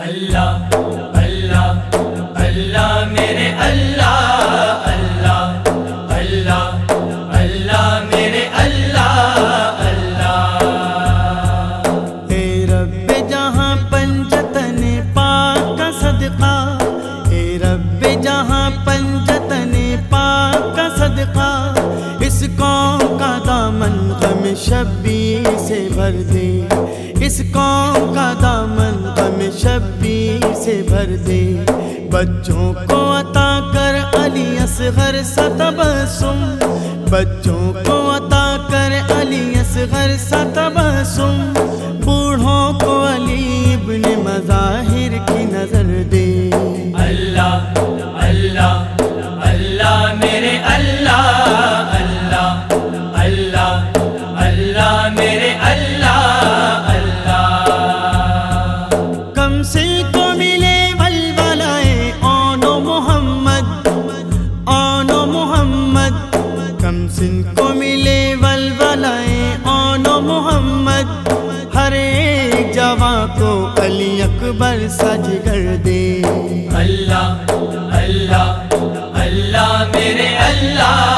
اللہ اللہ اللہ میرے اللہ اللہ اللہ اللہ میرے اللہ اللہ۔ اے رب جہاں پنجتن پاک کا صدقہ، اے رب جہاں پنجتن پاک کا صدقہ، اس قوم کا دامن غم شبی سے بھر دے، اس قوم کا دامن شبی سے بھر دے۔ بچوں کو عطا کر علی اصغر ستبسم بچوں کو عطا کر علی اصغر ستبسم بوڑھوں کو علی ابن مزار جن کو ملے ولولائے اون و محمد۔ ہر ایک جوان کو علی اکبر سج کر دے۔ اللہ اللہ اللہ، میرے اللہ۔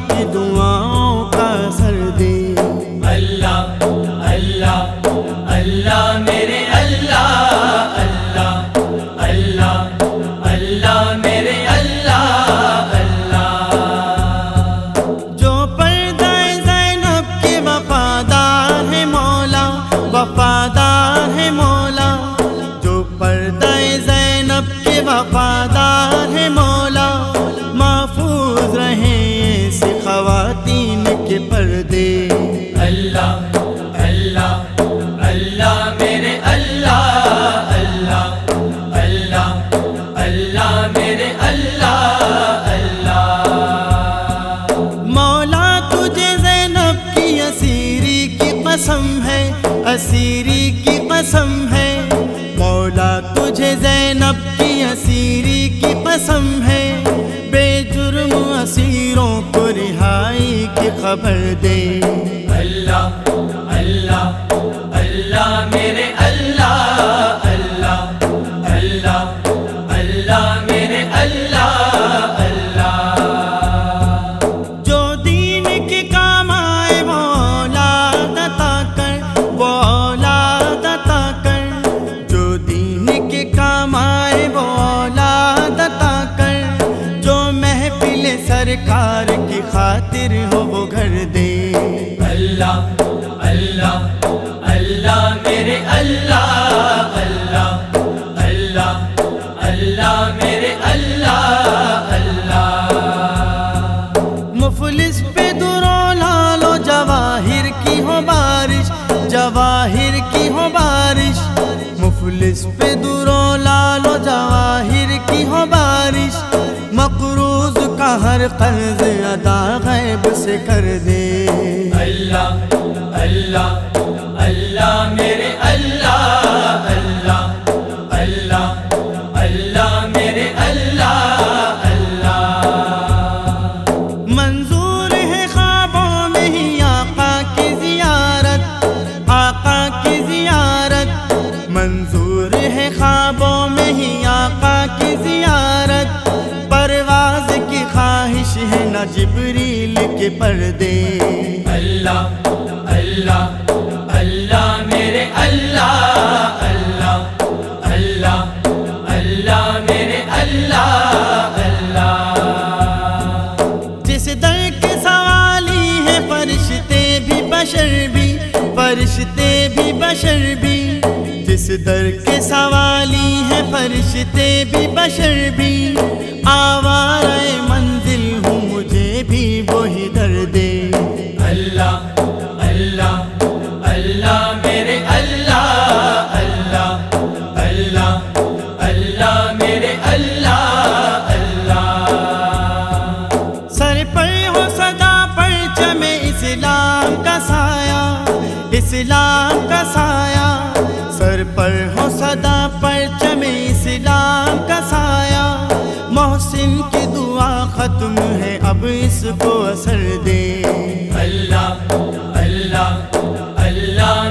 سکینہ کی اسیری کی قسم ہے بے جرم اسیروں کو رہائی کی خبر دے۔ اللہ اللہ اللہ میرے اللہ سرکار کی خاطر ہو وہ گھر دے۔ اللہ اللہ اللہ میرے اللہ ہر قرض ادا غیب سے کر دے۔ اللہ اللہ اللہ میرے اللہ اللہ اللہ اللہ میرے اللہ اللہ۔ منظور ہے خوابوں میں ہی آقا کی زیارت آقا کی زیارت۔ منظور پردے۔ اللہ اللہ اللہ میرے اللہ اللہ اللہ اللہ میرے اللہ اللہ۔ جس در کے سوالی ہے فرشتے بھی بشر بھی فرشتے بھی بشر بھی۔ جس در کے سوالی ہے فرشتے بھی بشر بھی۔ آوارہ اسلام کا سایہ، اسلام کا سایہ۔ سر پر ہو صدا پرچم اسلام کا سایہ۔ محسن کی دعا ختم ہے، اب اس کو اثر دے۔ اللہ اللہ اللہ